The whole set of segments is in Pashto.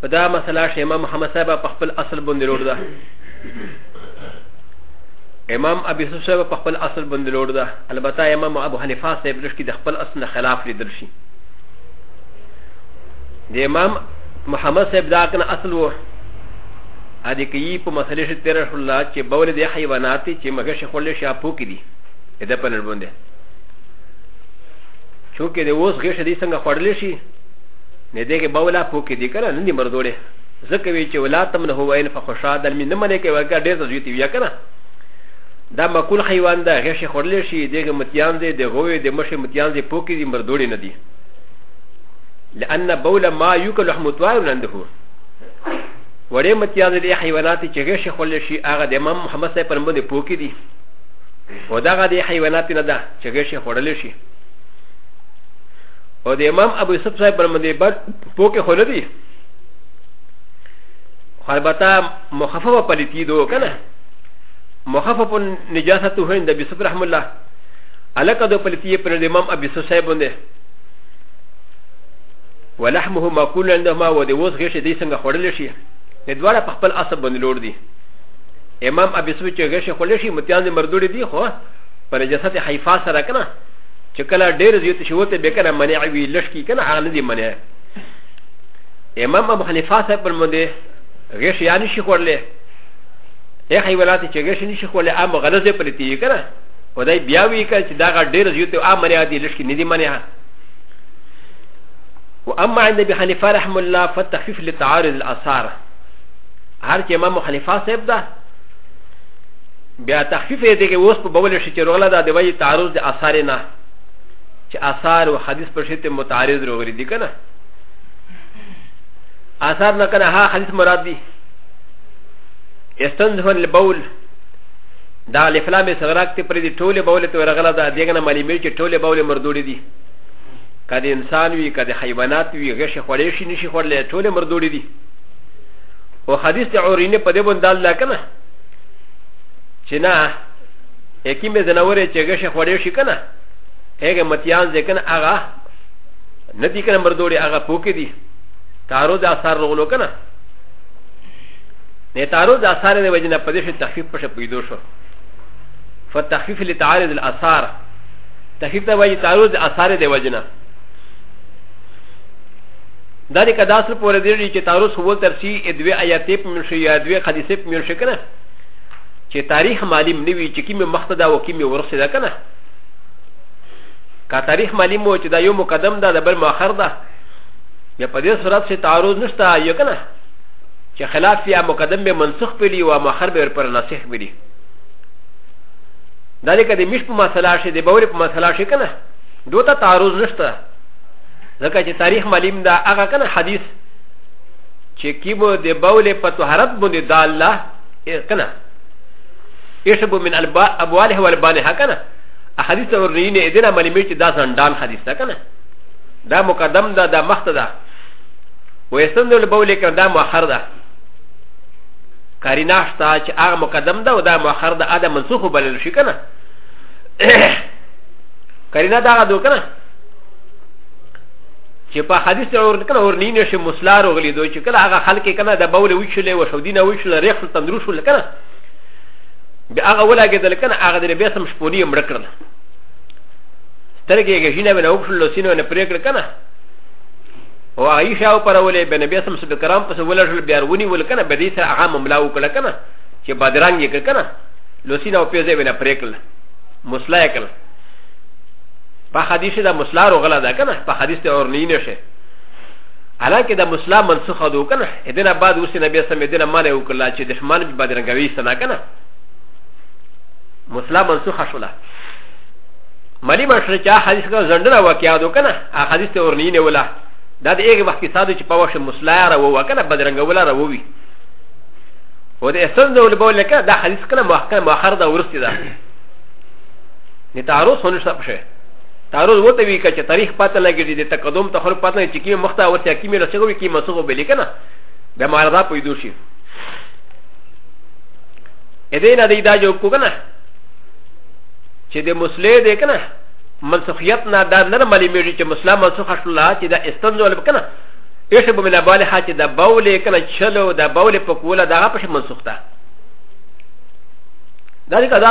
په دا مسله شي امام محمد صاحب په خپل اصل باندې لوړ ده امام ابي يوسف صاحب په خپل اصل باندې لوړ ده البته امام ابو حنیفه صاحب لږ کې د خپل اصل خلاف لیدل شي د امام محمد صاحب دا کنه اصل وو ا دې کې په مسلې شي تیر رسول الله چې بول دي حیوانات چې مګه شي خلل شي اپو کې دي دا په نړبوندې چونکه د اوس غیشه دې څنګه خړلې شي نه دې کې باولا پو کې دي کنه نه دي مردوړې ځکه وی چې ولا تم نه هو ان فخشا دل می نه منې کې وګا ډېر زوی تی ویا کنه دا مقول حیوان ده غشې خورلې شي دغه متیان دې د غوې د مشه متیان دې پو کې دي مردوړې نه دي لأن بولا ما يوكل لحم طائر عنده وړې متیان دې حیوانات چې غشې خورلې شي هغه د امام محمد صاحب پر باندې پو کې دي و دغه د حیوانات نه ده چې غشې خورلې شي او د امام ابو یوسف صاحب پر باندې بر پوکې خو نه دي خو البته مخففه پلیتی دو که نه مخفف نجاسته هو عند ابي يوسف رحم الله الکه دو پلیتی پر د امام ابو یوسف صاحب باندې ولحمه ماکول عندهما و د اوس غیشې دی څنګه خوړلی شي د دواړه په خپل عصب باندې لوړ دي امام ابي سوي چې غشي خلشي متيان دي مردوري دي خو پر جسد حيفا سره کنه چې کله ډېر زیات شي وته به کنه منع وي لږ کی کنه هغه نه دی منع امام ابو حنیفه صاحب پر باندې غیش یا نشي خورلې یې خی ولاتي چې غیش نشي خورلې عام غلظه پرتی کنه ودای بیا وی کړه چې دا ډېر زیات عام منع دی لږ کی نه دی منع واما عند ابي حنيفه رحمه الله فالتخفيف لتعارض الاثار هر چې امام حنيفه صاحب ده بیا تخفیف یې دی کې اوس په بولی شي چې رغله دا د وایي تعارض د اثار نه چې اثار او حدیث په شته متعارض روغري دي کنه اثار نه کنه ها حدیث مراد دي استنزهن البول دا لفلام سغراک ته پر دې ټوله بوله ته رغله دا دیګه نه ملي مې چې ټوله بوله مردوړي دي کله انسان وي کله حیوانات وي غش خورې شي نشي خورلې ټوله مردوړي دي او حدیث ته اورینه په دې باندې الله کنه چې نه یکی مې ځناورې چې هغه شي خوړې شي که نه هغه متیان ځې که نه هغه نه دي که نه مردوړي هغه پوکې دي تارو د اثار رغلو که نه نه تارو د اثار د وجې نه په دې شي تخفیف په شي پیدو شو فتخفیف لتعارض الاثار تخفیف ته وایي تارو د اثار د وجې نه دا د کداس په ور دي چې تاروس هو تر سي ادوي آیات په من شي ادوي حدیث په من شي کنه چې تاریخ معلوم نه وي چې کیم مختدا او کیم ورسه ده کنه کا تاریخ معلوم و چې دا یو مقدم ده د بل مؤخر ده یا په دې صورت سي تعارض نشته یو کنه چې خلاف یا مقدم به منسوخ پلی او مؤخر به پر ناسخ بلی دا لکه د مش په مسله شي د بوري په مسله شي کنه دوته تعارض نشته ځکه چې تاریخ معلوم ده هغه کنه حدیث چې کیمو د بول په طهارت باندې دا الله کنه یشبو من ابواله والبانها کنه حدیث ورنینه ادنا معلومه چې دا سندان حدیث ده کنه دا مقدم ده دا مخت ده ويستند البول کنه دا مؤخر ده کارینه شته چې هغه مقدم ده او دا مؤخر ده اده منسوخ بلل شي کنه کارینه دا غدو کنه چې په حدیث کې اور کنه اور نینه شي مسلار غلی دوی چې کله هغه خلک کنه د بول وچلې و شو دینه وچلې ریخ تندرو شو کنه بیا هغه ولاګېدل کنه هغه د بیا سم شپونی مړ کړل سترګې یې شینه ونه وښلو سینه نه پرې کړ کنه او عائشه او پرولې بن بیا سم سب کرام پس ولړل بیا ونی ول کنه به دې سره هغه مملا وکړه کنه چې بدرنګ یې کنه لوسینه او پیزه ونه پرې کړل مسلای کړل په حدیث د مسلا رغلا ده کنه په حدیث ته اور نه نشه حالانکه د مسلا منسوخه ده کنه ادنه بعد اوس نبی سم ادنه معنی وکړه چې دښمن به بدرنګوي سنا کنه مسلا منسوخه شوله مالی مشره چې حدیث کا زندره واقعا ده کنه ا حدیث ته اور نه نه ولا دا د هغه وخت کې ساده چې په وښه مسلا را وو کنه بدرنګولا را ووي و د اسن د ولبول لکه دا حدیث کنه مؤخر مؤخر دا ورستی ده نه تعرض هونه شته پشه تعرض وته وی کچ تاریخ پته لګی دی تقدم ته خل پته نه چکی مخته او ته کی میرا چغوی کی مسغو بلی کنه به ماردا پیدو شي ا دې نه دی دا جو کو کنه چې د مسلې دې کنه منسوخیت نه دا نه ملي میږي چې مسلمان منسوخ شول چې دا استنزول کنه ایشه به مله باندې حاجه دا بولې کنه چلو دا بولې په کوله دا په منسوخ ده دا دې کدا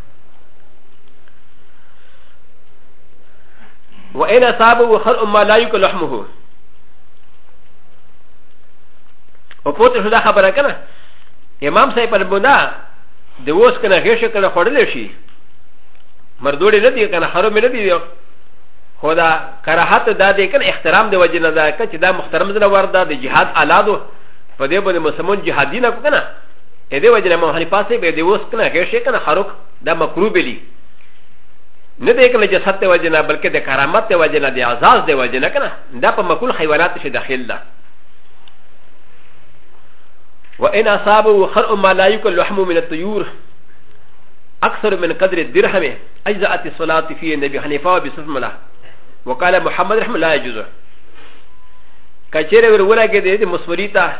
وإن أصابه خرء ما لا يكل لحمه وقوت شو دا خبره کنه امام صاحب البندا د اوس کنه غیشه کنه خړل شي مردوړي نه دی کنه حرام نه دی خو دا کراهت دا دی کنه احترام دی وجه نه دا چې دا محترم زنه ورده د جهاد اولادو په دې باندې مسلمان جهادي نه کنه ا دې وجه نه مو حنیفه سي به دې اوس کنه هغه شي کنه خروق دا مکروه بلی نه دې کنه جسد ته وجه نه بلکې د کرامت ته وجه نه د اعزاز د وجه نه کنه دا په مکول حیوانات شي داخل ده وان اصابه خرء ما لا يكل لحم من الطيور اكثر من قدر الدرهم اجزات الصلاه في النبي حنيفه بسم الله وقال محمد رحمه الله يجوز كثير ورغلك دي مسوريتا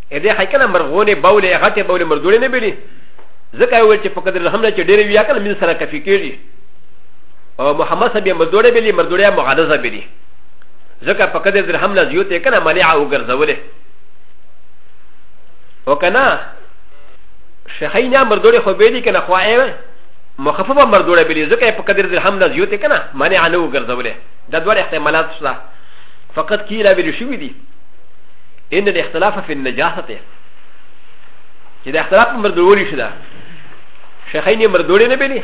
ا دې حي کنه مرغونه بوله غټه بوله مردوړې نه بلی ځکه یو چې په قدر هم نه چې ډېرې ویا کنه من سره کفي کېږي او محمد صاحب یې مردوړې بلی مردوړې مغالزه بلی ځکه په قدر در هم نه زیوتې کنه منیعه وګرځولې او کنه شخینا مردوړې خو به دي کنه خو یې مخففه مردوړې بلی ځکه په قدر در هم نه زیوتې کنه منیعه نه وګرځولې دا دوه احتمالات شته فقط کیلا ویل شوي دي ان الاختلاف في النجاسه چې د اختلاف په مردولي شي دا شیخین یې مردولي نه بلی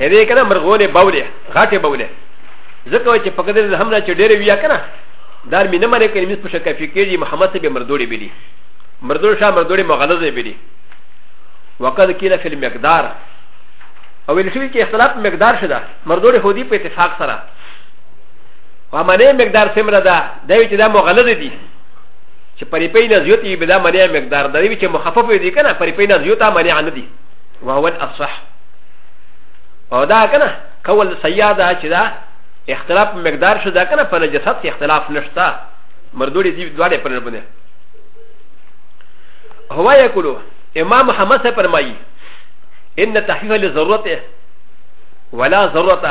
هدې کنه مرغونه بولې غاټه بولې ځکه چې په کده هم نه چې ډېر ویا کنه دار مې نه مړ کړي مې په شکه فکرې محمد ته به مردولي بلی مردول شاه مردولي مغلظ بلی وقد کیله فی المقدار او ویل شوی چې اختلاف مقدار شته مردولي هودي په اتفاق سره و منی مقدار سمره ده دا وی چې دا مغلظ دي چې پرې پې نه زیوت یې بلا منی مقدار دا وی چې مخفف دي کنه پرې پې نه زیوت منی نه دي و هو الاصح او دا کنه کول سیاده چې دا اختلاف مقدار شو دا کنه په نجاست کې اختلاف نشته مردوړي دي دواړه پر باندې هو یقول امام محمد سے فرمائی ان تحفیف لضرورت ولا ضرورت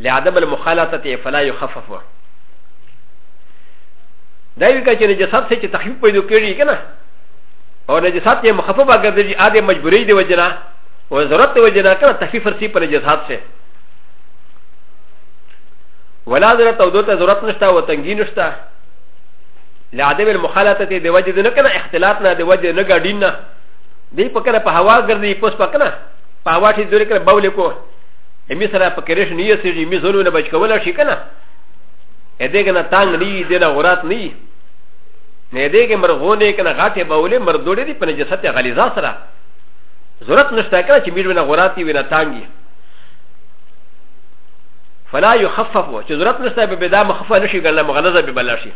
لعدم المخالطه فلا يخفف دا یو کچې نجسات سره چې تخفیف پیدا کړي کنه او نجسات یې مخففه ګرځي عادي مجبورې دی وجنه او ضرورت دی وجنه کنه تخفیف ورسي په نجسات سره ولا ضرورت او دوته ضرورت نشته او تنګي نشته لعدم المخالطه دی وجه نه کنه اختلاط نه دی وجه نه ګډین نه دی په کنه په هوا ګرځي پوس په کنه په هوا چې دوی کنه بولې کو ا م ي سره په کرش نه يسيږي مي زلو نه بچ کولا شي کنه ا دې کنه تانګ نه دې نه غورات نه نه دې کې مرغونه کنه غاټه باولې مردوړې دي په نجسته غلیظه سره ضرورت نشته کنه چې میر نه غوراتي وي نه تانګي فلا يخفف چې ضرورت نشته به دا مخفف نشي ګرځي مغلظه به بلا شي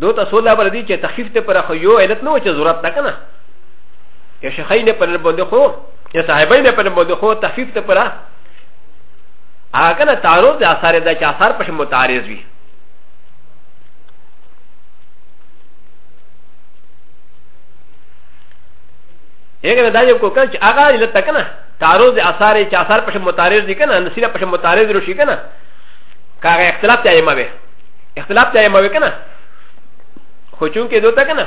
دو ته سوله بر دي چې تخفیف ته پر خو یو علت نه و چې ضرورت نه کنه يشخين پر بندخو يا صاحبين پر بندخو تخفيف ته پرا هغه کنه تعارض د اثر د چا اثر په متعارض وي هغه دا یو کوکل چې هغه لته کنه تعارض د اثر چې اثر په متعارض دي کنه نسیره په متعارض روشي کنه کاغه اختلاف ته ایمه وي اختلاف ته ایمه وي کنه خو چون کې دوته کنه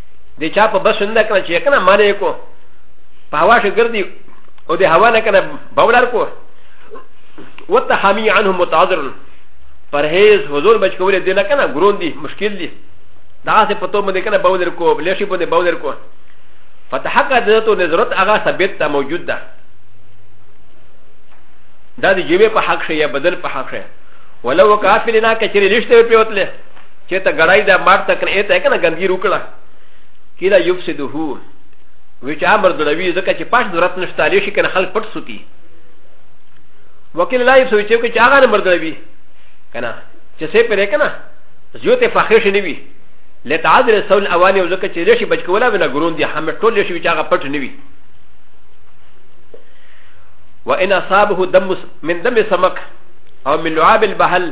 د چا په بس نه کنه چې کنه معنی کو په هوا شو ګرځي او د هوا نه کنه بولار کو وتحمي عنهم متعذر پرهیز حضور بچ کولې دې نه کنه ګرون دي مشکل دي دا څه پتو باندې کنه بولر کو لشي باندې بولر کو فتحقق ذاتو نظرت هغه ثبت ته موجود ده دا د جیبه په حق شي یا بدل په حق شي ولو کافلنا کچری لشته پیوتله چې ته ګړای دا مار ته کنه ته کنه ګندګي روکړه کله یفسده وی چې امر دروي ځکه چې پاش درت نشته لې شي کنه خلک پټ سوتي وکیل لا یفسو چې چې هغه امر دروي کنه چې سه پرې کنه زیوت فخر شي نیوي لتعذر سول اواني ځکه چې لې شي بچ کولا ونه ګرون دي هم ټول لې شي چې هغه پټ نیوي وان اصابه دم من دم سمك او من لعاب البحل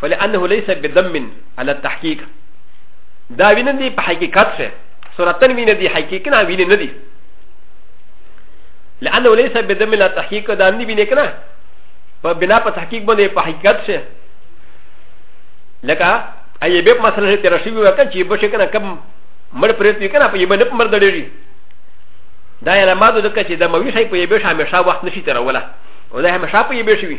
فلانه ليس بدم على التحقيق دا وینه دی په حقیقت سره سورتن وینه دی حقیقت نه وینه نه دی لانه ليس بدم على التحقيق دا نه وینه کنه په بنا په تحقیق باندې په حقیقت سره لکه اي به مثلا تیر شي وي وکړي چې به شي کنه کم مړ پرې دی کنه په یبه نه مر دړي دا علامات د کچې د موي شي په یبه همیشه وخت نشي تروله او دا همیشه په یبه شي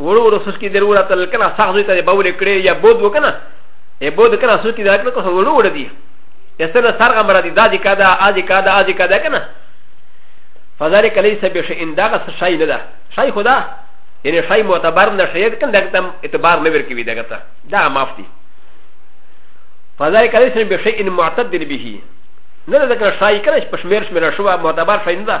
ورو ورو سوس کی در ورا تل کنا سخت زوی ته باول کړي یا بود وکنه ای بود کنا سوس کی در کړه ورو ورو دی یسنه سرغه مرا دی دادی کدا ادی کدا ادی کدا کنه فذلك ليس بشيء ان دغه شای نه ده شای خدا یعنی شای معتبر نه شای کنه دغه تم اعتبار نه ورکوي دغه ته دا معاف دي فذلك ليس بشيء ان معتد به نه ده کنه شای کنه پښمیر شمیر شو معتبر شای نه ده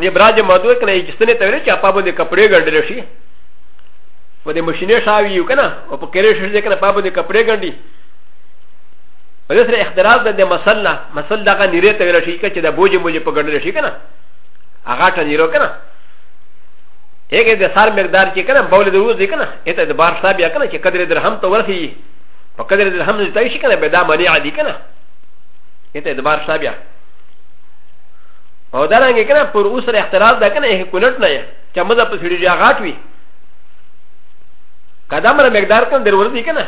د براد مدو کنه چې سنې ته ویل چې اپا باندې کپڑے ګنډل شي و د ماشینې شاوي یو کنه او په کېرې شي ځکه اپا باندې کپڑے ګنډي په دې سره اختراز ده د مسله مسل دغه نیره ته ویل شي چې د بوج موج په ګنډل شي کنه هغه ټا نیرو کنه هغه د سار مقدار چې کنه بول د روز دی کنه اته د بار صاحب یا کنه چې قدر درهم ته ورخی په قدر درهم نه تای شي کنه به دا منی عادي کنه اته د بار صاحب یا او دا رنګ کنه پر اوسر اختلاف ده کنه هي کولټ نه یا چې مزه په سړي جا غاټ وي کدا مر مقدار کنه در ورته کنه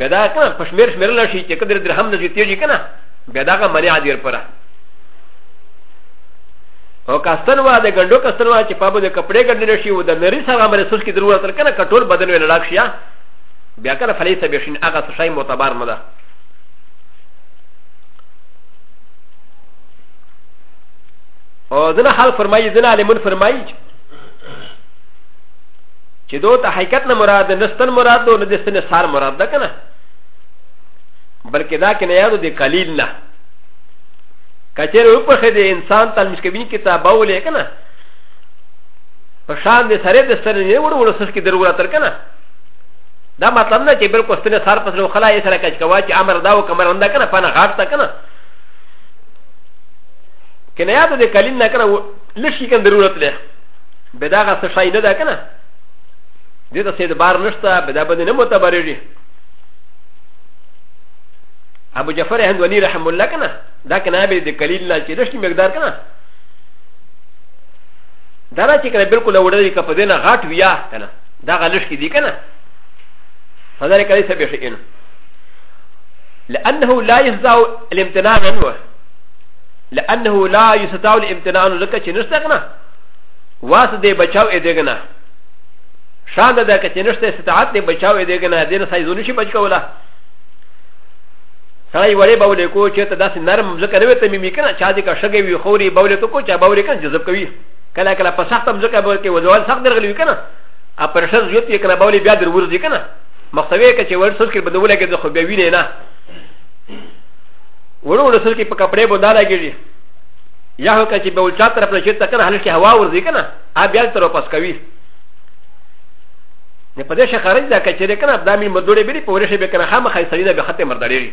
بدا کنه پښمیر شمیر لا شي چې کدر درهم نه جتیږي کنه بدا کا منع دیر پره او کاستن وا د ګندو کاستن وا چې پابو د کپڑے ګندل شي او د نری سره امر سوس کې ضرورت تر کنه کټول بدن ویل لاک شي بیا کنه فلیسه بشین هغه څه شی معتبر نه ده او ځنه خلک فرمایي ځنه عالمون فرمایي چې دوه ته حقیقت نه مراد ده نستن مراد ده او نه د سن سار مراد ده کنه بلکې دا کنه یادو د قلیل نه کچره په خې د انسان تل مشکبین کتاب اولې کنه په شان د سره د سره نه وړو وړو سر کې درو راتل کنه دا مطلب نه چې بالکل سپینه سر پس لو خلا یې سره کچ کوا چې امر دا او کمر انده کنه پنه غاټ تا کنه کنه یاد دې کلین نه کنه لشي کنه ضرورت له بداغه څه شای نه ده کنه دې ته سید بار نشته بدا باندې نه متبرېږي ابو جعفر هندوني رحم الله کنه دا کنه به دې کلیل نه چې لشي مقدار کنه دا چې کنه بالکل وړل کې په دې نه غاټ ویا کنه دا غلش کی دی کنه فذلك ليس بشيء لانه لا يستطاع الامتناع عنه لانه لا يستطاع الامتناع عنه لك شنستغنى واس دي بچاو ادغنى شان ده که چې نشته استطاعت دی بچاو دی کنه دین سای زونه شي بچ کولا سړی وړي بولې کو چې ته داسې نرم ځکه نه وي ته مې کنه چا دې کا شګې وي خوري بولې ته کو چا بولې کنه جذب کوي کله کله په سخت مزکه به کې وځول سخت درغلی کنه ا پرشر زیات یې کنه باولې بیا در ورځي کنه مخسوي کې چې ور سوچ کې بدوله کې د خو بیا وینې نه ورو ورو سوچ کې په کپڑے بودا لګیږي یا هو کې چې به ولچا طرف نه چیرته کنه هلته هوا ورځي کنه ا بیا تر واپس کوي نه په دې شي خارج دا کې چې کنه دا مې مدوړې بری په ورشه به کنه خامخې سړی دا به خته مردړي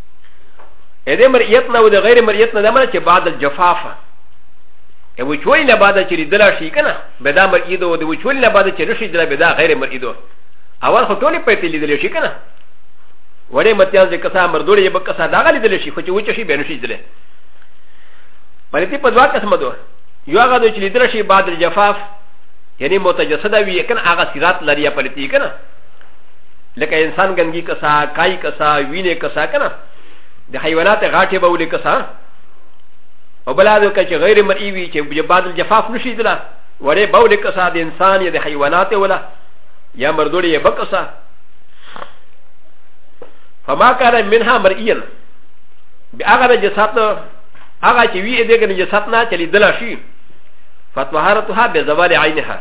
ا د مرئیت نه او د غیر مرئیت نه د مرئیت چې بعد الجفافه ا وچولی نه بعد چې لیدل شي که نه به دا مرئید او د وچولی نه بعد چې نشي لیدل به دا غیر مرئید اول خو ټولې پیتې لیدل شي که نه وړې متیان چې کسا مردوړې یې به کسا داغه لیدل شي خو چې وچه شي به نشي لیدل مرئیتي په دوه قسمه دوه یو هغه د چې لیدل شي بعد الجفاف یعنی متجسده وي که نه هغه سیرات لري یا پرتی که نه لکه انسان ګنګي کسا کای کسا وینه کسا کنه د حیوانات غاټه به ولې کسا او بل هغه کچ غیر مرئی وی چې جباد الجفاف نشي دلا وړې به ولې کسا د انسان یا د حیوانات ولا یا مردوړي یې بکسا فما کان منها مرئیا بیا هغه د جسات هغه چې وی دې ګنې جسات نه چلی دلا شي فتوحرتها بزوال عینها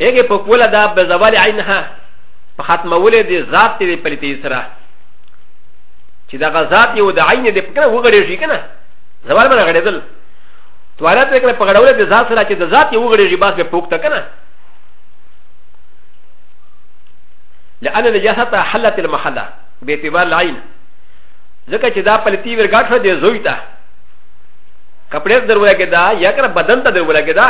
هغه په کوله دا به زوال عینها په ختمولې دې ذات دې پلیتې سره چې دا غزات یو د عین دې پکنه وګړې شي کنه زوال باندې غړېدل توالت دې کنه په غړولې دې ذات سره چې د ذات یو وګړې شي باس به پوکته کنه لأن النجاسة حلت المحلة باعتبار العين ځکه چې دا پلیتې ورګاټ شو دې زوی ته کپڑے در ولګی دا یا کنه بدن ته در ولګی دا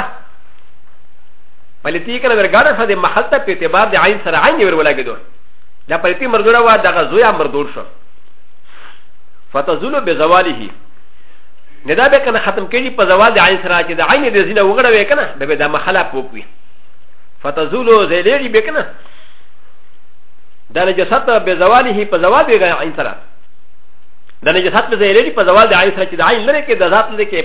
پلیتی کنه ورګاډه شو د محل ته په اعتبار د عین سره عین ور ولګیدو دا پلیتی مردوره وا دغه زویا مردور شو فتزول بزواله نه دا به کنه ختم کړي په زوال د عین سره چې د عین د زینه وګړه وې کنه به به د محله پوکوي فتزول زیلری به کنه دا نجاست به زواله په زوال د عین سره د نجاست به زیلری په زوال د عین سره چې د عین لري کې د ذات لري کې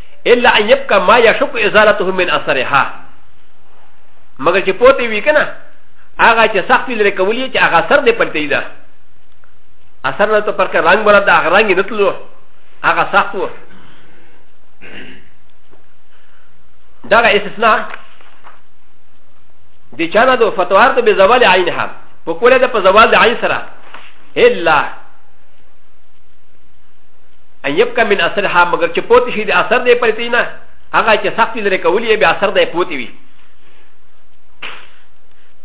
الا ان يبقى ما يشك ازالته من اثرها مگر چې پوتې وي کنه هغه چې سخت وي لري کولې چې هغه اثر دې پلتې ده اثر نه ته پر کې رنگ برد هغه رنگ نه تلو هغه سخت و دا استثناء د چانه دو فتوار ته به زوال عین هم په کوله د په زوال د عین سره الا ان يبقى من اثرها مگر چې پوت شي د اثر دی پر تینا هغه چې سخت لري کولی به اثر دی پوت وي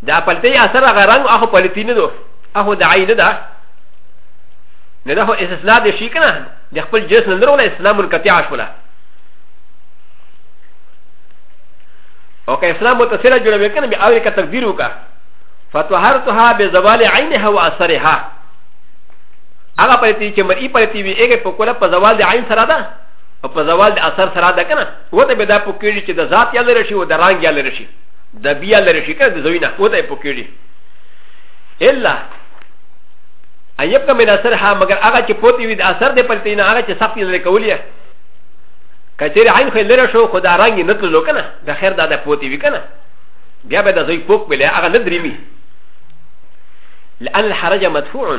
دا پلتې اثر هغه رنگ هغه پلتې نه دو هغه د عین ده نه ده استثناء دي شي کنه د خپل جنس نه درو نه اسلام القطع شولا او که اسلام متصل جوړ وکنه به اول کا تقدیر وکا فتوهرتها بزوال عینها واثرها هغه پرتی چې مرئی پرتی وي هغه په کوله په زوال د عین سره ده او په زوال د اثر سره ده کنه وته به دا پوکیږي چې د ذات یا لري شي او د رنگ یا لري شي د بیا لري شي کنه د زوینه وته پوکیږي الا ان يبقى من اثرها مگر هغه چې پوتی وي د اثر د پرتی نه هغه چې سخت لري کولیه کچېری عین خو لري شو خو دا رنگ نه تلو کنه د خیر دا د پوتی وي کنه بیا به د زوی پوک بلې هغه نه درېمي لأن الحرج مدفوع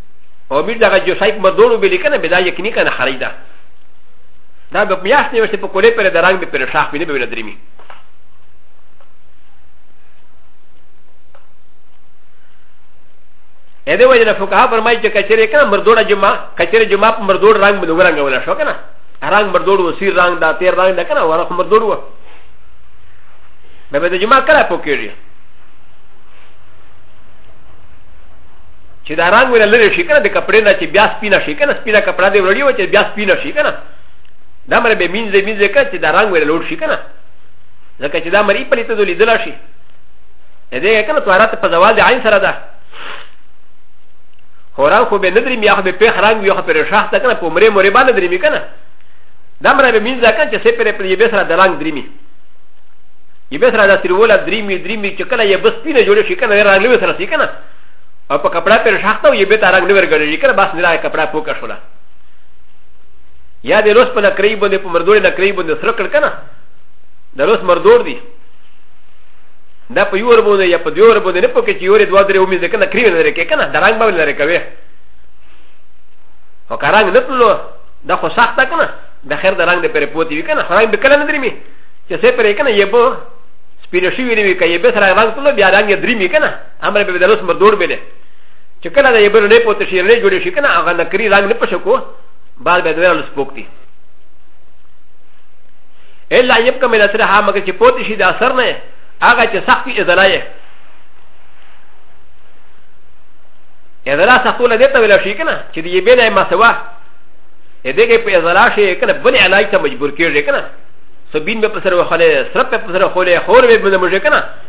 او میر دغه جوسای په مدورو به لیکنه به دا یقیني کنه خرج ده دا به میاس نه وسته په کولې پر د رنگ به پر شاخ بینه به ندرمی ا دې وجه نه فقها فرمایي چې کچره کنه مردوړه جمعه کچره جمعه په مردوړ رنگ باندې ورنګ ولا شو کنه رنگ مردوړ و سیر رنگ دا تیر رنگ دا کنه ورخ مردوړ و به د جمعه کله پوکیږي چې دا رنګ ولا لري شي کنه د کپڑے نه چې بیا سپینه شي کنه سپینه کپڑا دی وړي و چې بیا سپینه شي کنه دا مر به مینځه مینځه کنه چې دا رنګ ولا لوړ شي کنه ځکه چې دا مری په لیته دلی دلا شي دې کنه طهارت په زوال د عین سره ده خوران خو به ندري میا خو به په خران وي خو پر شاخ ته کنه په مری مری باندې دري می کنه دا مر به مینځه کنه چې سپره په یبه سره د رنګ دري می یبه سره د تیروله دري می دري می چې کله یې بس پینه جوړ شي کنه رنګ لوي سره شي کنه او په کپڑا پر شخته او یې به تارنګ نه ورګړي کړه بس نه راځي کپڑا پوکا شولا یا د روس په نکرې باندې په مردور نکرې باندې سره کړ کنه د روس مردور دی دا په یور باندې یا په دیور باندې نه پکې چې یور دوه درې اومې ځکه نکرې نه لري کنه درنګ به نه لري کوي او کارنګ نه تلو دا خو سخته کنه د خیر درنګ د پر پوتې وی کنه خرنګ به کله نه درې می چې سه پر کنه یې بو سپینه شوی وی کنه یې به سره رنګ تلو بیا رنګ یې درې می کنه امر به دلوس مردور بنه چې کله د یبر نه پوت شي نه جوړ شي کنه هغه نکري رنگ نه پښه کو بار به دغه لوس پوک دي الا يبقى من اثرها مګر چې پوت شي د اثر نه هغه چې سخت وي ازلا یې ازلا سختول دې ته ویل شي کنه چې دې به نه مسوا دې کې په ازلا شي کنه بل علاج ته مجبور کیږي کنه سبین به پسر وخاله سرپ به پسر خوله خور به بده مجه کنه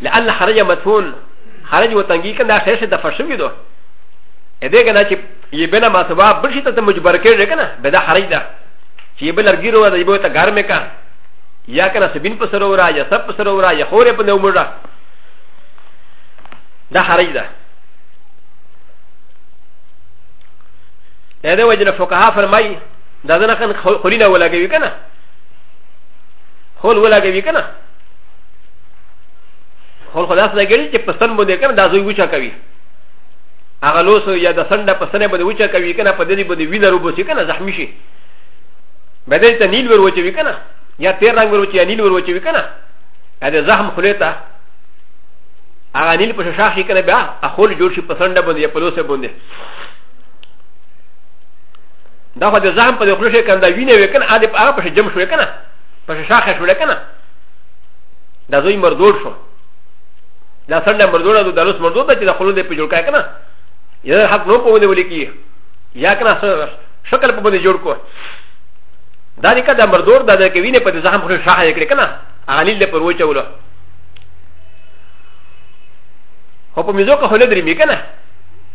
لان خرج مدفون خرج وتنګي کنه خیر شه د فشوي دو ا دې کنه چې یې بنا ما سبا بل شي ته مجبر کېږي کنه به دا خرج ده چې یې بل ارګیرو ده یې به ته ګرمه کا یا کنه سبین په سره ورا یا سب په سره ورا یا خورې په نو مړه دا خرج ده ا دې وجه نه فقها فرمایي دا نه خن خلینا ولا کوي کنه خول ولا کوي کنه خو خدا سره ګړي چې په سن باندې کنه دا زوی وچا کوي هغه لوس یا د سنډه په سنه باندې وچا کوي کنه په دې باندې وینه روبو شي کنه زخمی شي بدل ته نیل ور وچوي کنه یا تیر رنگ ور وچي نیل ور وچوي کنه دا زخم خلیته هغه نیل په شاخ شي کنه بیا اخول جوړ شي په سنډه باندې په لوس باندې دا خو د زخم په دې خلوشه کنه دا وینه وکنه اده په هغه په جمع شوې کنه په شاخ شوې کنه دا زوی مردود شو دا سنده مردود ده دا لوس مردود ده چې دا خلون دی په جوړ کړه کنه یا حق نو په ونه ولي کی یا کنه شکل په باندې جوړ کو دا دې کده مردود ده دا کې وینه په زخم خو شاه یې کړ کنه هغه لیل پر وچه وله هو په میزو کې خو نه درې می کنه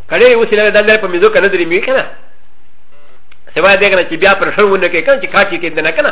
کړي اوس له دندر په میزو کې نه درې می کنه سوا دې کنه چې بیا پر شرونه کې کنه چې کاټي کې دنه کنه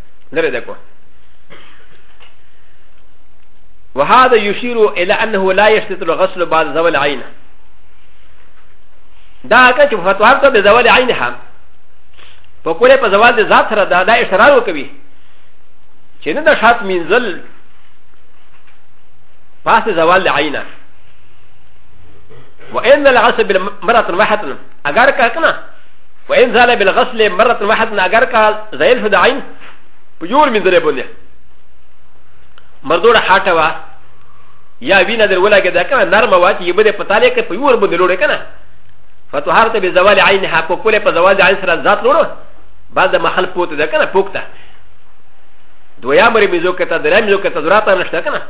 نه ده کو وهذا يشير الى انه لا يشترط الغسل بعد زوال عينه دا که چې فتوحر ته د زوال عین هم په کوله په زوال د ذات سره دا دا اشتراک وکوي چې نه د شات منزل پاس زوال عین وان العصب مرات واحد اگر که کنه و ان زال بالغسل مره واحد ناګر کا زایل شو د عین په یور من درې باندې مردوړه حاټه وا یا وینه در ولګه دا کنه نرمه وا چې یبه په تاله کې په یور باندې لوړه کنه فتوحرت به زوال عینها په کوله په زوال عین سره ذات لوړو بعد محل پوت ده کنه پوکته دویا مری میزو کته درې میزو کته دراته نشته کنه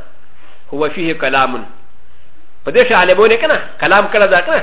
هو فيه كلام په دې شاله بونه کنه کلام کړه دا کنه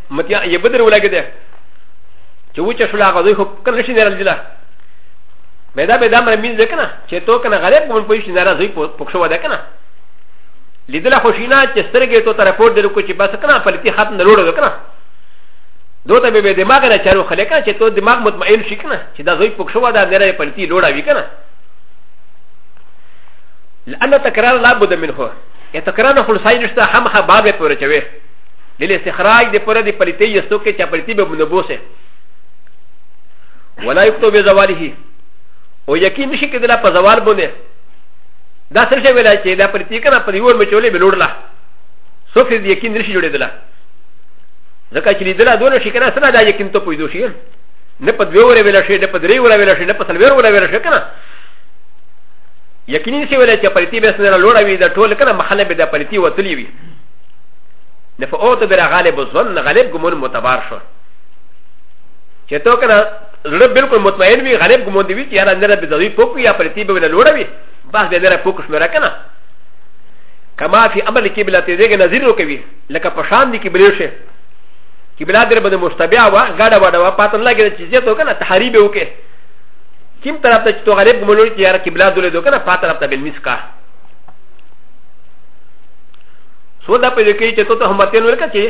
متیا یې بدر ولګې ده چې وچه شولا غوي خو کله شي نه راځله مې دا به دا مې مين ځکنه چې تو کنه غریب کوم پوي شي نه راځي پښو ودا کنه لیدله خوشینا چې سترګې تو تر پورت درو کو چې بس کنه پلتی ختم نه لوړو کنه دوته به به دماغ نه چارو خلک کنه چې تو دماغ مطمئن شي کنه چې دا زوی پښو ودا نه راځي پلتی لوړا وی کنه لأن تكرار لابد منه يتكرار خلصين اشتهى حمها باب يقول لیل استخراج د پر د پلیتی یستو کې چې پلیتی به منبوسه ولا یکتو به زواله او یقین نشي کېدل په زوال باندې دا سر شي ویلای چې دا پلیتی کنه په یو مچولې به لوړله سوفي د یقین نشي جوړېدل ځکه چې لیدل دونه شي کنه سره دا یقین ته پویدو شي نه په دوه ورې ویل شي نه په درې ورې ویل شي نه په څلور ورې ویل شي کنه یقیني شي ویل چې پلیتی به سره لوړه وي دا ټول کنه محله به د پلیتی وتلی وي نه په اوتو بر غالب ځون غالب ګمون متبار شو چې تو کنه زړه بالکل مطمئن وي غالب ګمون دی چې یاره نه به دوی پوک یا پرتی به نه لوړوي بس دې نه پوک شمره کنه کما فی عمل قبلت دې نظیر وکوي لکه په شان دي کې بلیو شي قبله در باندې مشتبه وا غاډه واډه وا پاتن لګي چې زه تو کنه تحریب وکي کوم طرف ته چې تو غالب ګمون چې یاره قبله دولې دو کنه پاتره ته بل مسکا سو دا پیدا کوي چې تو ته هم متین ورکه چې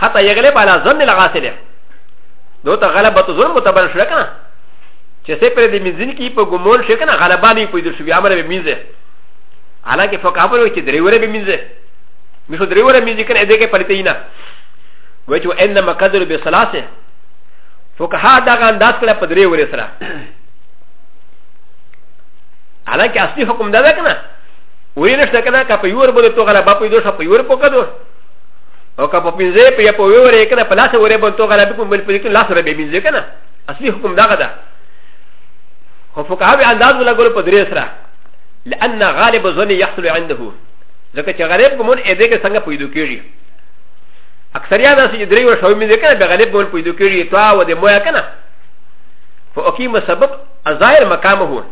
حتی یغله په لا ځن لغاسله دو ته غلبه تو ظلم متبر شو کنه چې سه پر دې مزین کې په ګمون شو کنه غلبه نه پیدا شو بیا مره مینځه حالانکه فقابل وي چې درې وره به مینځه مشو درې وره مینځه کنه دې کې پلتې نه وای چې انما قدر به سلاسه فقها دا غان داس کړه په درې وره سره حالانکه اصلي حکم دا ده کنه ویل شته کنه که په یور باندې تو غلا با پیدا شو په یور پکدو او که په پنځه په یا په وی ورې کنه په لاس ورې باندې تو غلا به کوم بل په کې لاس ورې به مینځه کنه اصلي حکم دا غدا خو فقها به انداز ولا ګور په درې سره لأن غالب ظن يحصل عنده ځکه چې غالب ګمون اې دې کې څنګه پیدا کیږي اکثریا دا چې درې ور شوې مینځه کنه به غالب ګمون پیدا کیږي تو او دې مویا کنه فاقیم سبب الظاهر مقامه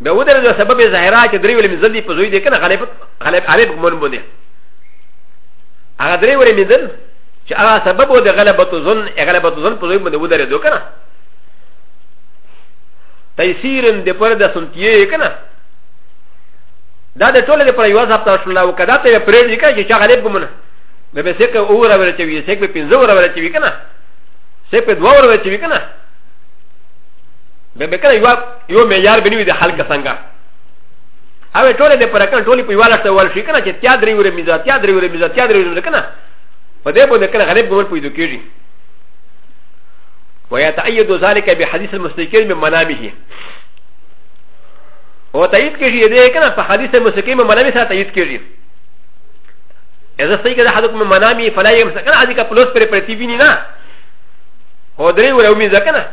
به ودر د سبب ظاهرا چې درې ولې مزل دی په زوی دی کنه غالب غالب عرب مون بونه هغه درې ولې مزل چې هغه سبب و د غلبت ظن غلبت ظن په زوی باندې ودر دو کنه تيسير د پر د سنتيه کنه دا د ټوله پر یو ځاب تاسو لا وکړه ته پرې دې کنه چې غالب ګمنه به به سکه اور اور چوي سکه په پنځه اور اور چوي کنه سکه په دوه اور اور چوي کنه به به کنه یو یو معیار بنوي د حل کسانګه هغه ټول د پر کنه ټول په یو لړ ته ول شي کنه چې تیا درې ورې میزه تیا درې ورې میزه تیا درې ورې کنه په دې باندې کنه غریب ګور پیدا کیږي ويتأيد ذلك بحديث المستقيم من منامه وتأيد كيجي يديه كنا فحديث المستقيم من منامه ساتأيد كيجي اذا سيك ذا حدث من منامه فلا يمسكنا هذه كبلوس بريبرتيفيني نا هو دري ولو ميزا كنا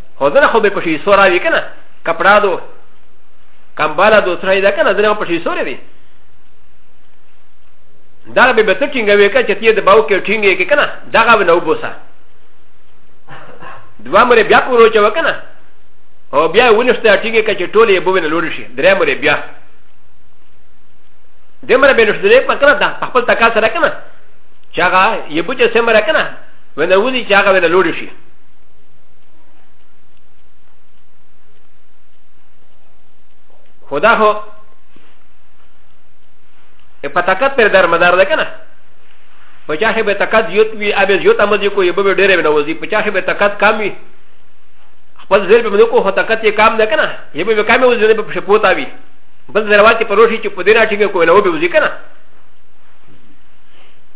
هو زنه خو به په شي سورا وی کنه کپڑا دو کمبالا دو سره دا کنه زنه په شي سورې وی دا به به ته ټینګه وی کنه چې تی د باو کې ټینګه کې کنه دا غو نه وبوسه دوه مره بیا پورو چا وکنه او بیا ونشته ټینګه کې چې ټولې بو نه لور شي درې مره بیا د مره به نشته په کنه دا خپل تکا سره کنه چاغه یبو چې سمره کنه ونه ودی چاغه ونه لور شي خدا هو په تکت پر در مدار ده کنه په چا کې به تکت یوت وی ابه یوت امز کو یبه به ډېر نه وځي په چا کې به تکت کم وی خپل زیر به منکو هو تکت یې کم نه کنه یبه به کم وځي به په پوتا وی بل زروات په روشي چې په دې راټینګ کو نه وبه وځي کنه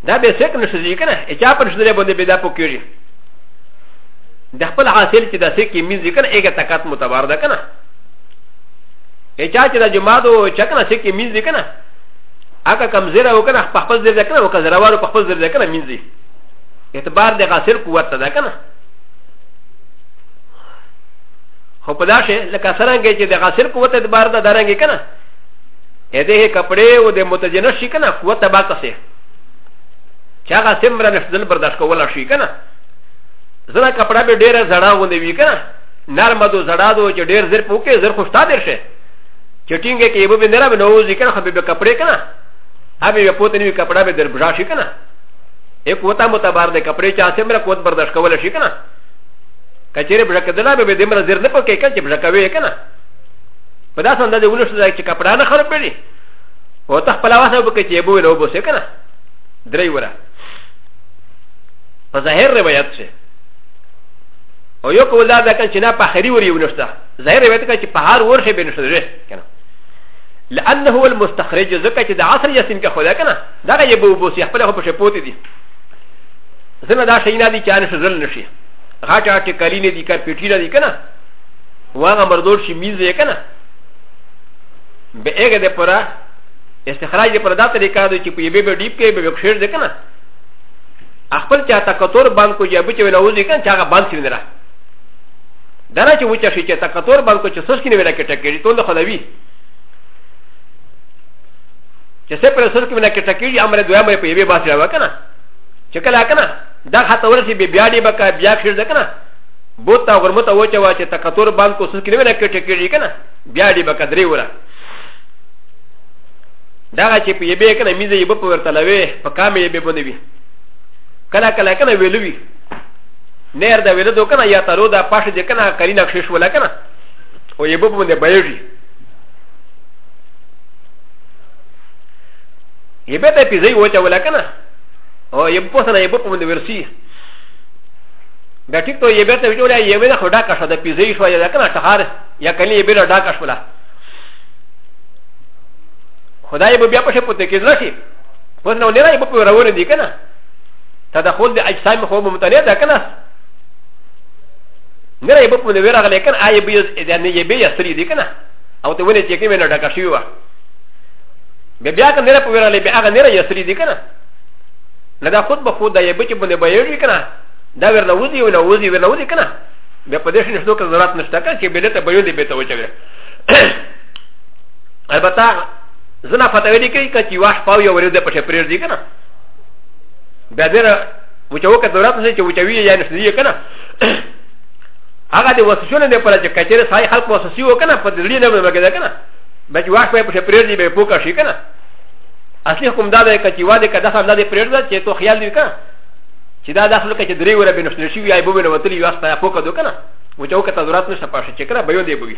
دا به سک نشي کنه اچا پر شدره باندې به دا پوکیږي د خپل حاصل چې د سې کې مين ذکر ایګه تکات متبار ده کنه ای چا چې د جماعت او چکنه سې کې مين ذکر نه هغه کم زیره وکنه په خپل زیره کنه وکړه زره وارو په خپل زیره کنه مين ذی اعتبار د غاصر قوت ده کنه خو په داسې لکه سرنګې چې د غاصر قوت اعتبار ده درنګې کنه ا د ه کپڑے او د متجنس شي کنه قوت تبا کسه چې هغه څومره نشدل برداشت کولی شي که نه زړه کپړه به ډېره زړه غوندې وي که نه نرمه دو زړه دو چې ډېر زر پوکې زر خوشتا ډېر شي چې ټینګه کې یو به نه راوي نه وځي که نه خو به به کپړې که نه هغه به پوته نوي کپړه به در بژا شي که نه یې کوتا متبار دی کپړې چې څومره قوت برداشت کولی شي که نه که چېرې بژا کېدله به به دومره زر نه پکې که چې بژا کوي که نه په داسې اندازې ولوسته چې کپړه نه خرابېږي او ته خپله واسه وکړې چې یې بوې نه وبوسې که نه درې وره په ظاهر روایت سره او یو کول دا ده کنه چې نه په اخري ور یو نشته ظاهر روایت کوي چې په هر ور کې به نشته کنه لانه هو المستخرج ځکه چې د عصر یاسین کې خدا کنه دا یې بو بو سی خپل خو په شپوت دي زنه دا شي نه دي چې ان شزل نشي غاټه غاټه کلی نه دي کار پیټی نه دي کنه واغه مردور شي میز یې کنه به هغه د پره استخراج دې پر دا طریقه ده چې په یبه به ډیپ کې به وکشیر دې کنه خپل چا تکتور باندې کو جابو چې ولا وځي کنه چې هغه باندې نه را دا نه چې وچا شي چې تکتور باندې کو چې سوس کې نه ولا کې ټکې ټول خدای چې څه پر سر کې نه کې ټکې امر دوه مې په یبه باسي راو کنه چې کله کنه دا خاطر ورسي به بیا دې بکا بیا کشیر دې کنه بوتا غرمته وچا وا چې تکتور باندې کو سوس کې نه ولا کې ټکې کنه بیا دې بکا درې وره دا چې په یبه کنه میزه یبه په ورته لوي په کامې یبه باندې وي کله کله کنه ویلوي نیر دا ویلو کنه یا ترو دا پاشه دې کنه کرینا خشش ولا کنه او یبه باندې بایږي یبه ته پیځي وته ولا کنه او یبه په سره یبه باندې ورسی دا ټیک ته یبه ته ویلو یا یبه نه خدا کا شو دا پیځي شو یا کنه ټهار یا کله یبه ډاکا شولا خدای به بیا په شپه ته کې ځلشي اوس نو نه راي په ورور دي کنه تدخل د اجسام خو ممتنع ده کنه نه راي په ورور غلې کنه آی به یې نه یې به یې سری دي کنه او ته ولې چې کې نه ډکه شي وا بیا بیا کنه نه په ورور غلې بیا هغه نه یې سری دي کنه نه دا خود به خود دا یې به چې باندې به یې کنه دا ورنه وځي ورنه وځي ورنه وځي کنه بیا په دې شنه څه ضرورت نشته کنه چې بلته به یې دې به ته وچوي البته زنا فتوی دی کوي کچی واش پاو یو ورید پټه پریر دی کنه بیا دې وچو که دورات نه چې وچوي یا نه دی کنه هغه د وسشونه نه پر چې کچره سای خلق وسسی و کنه په دلی نه به کېده کنه به چې واش په پټه پریر دی به پوکا شي کنه اصلي حکم دا دی کچی واده کده سم دا دی پریر دا چې تو خیال دی کنه چې دا داخله کې درې ورځې نشته شي یا به ونه وتلی واسطه پوکا دو کنه وچو که دورات نه شپه شي چې کنه به یو دی بوي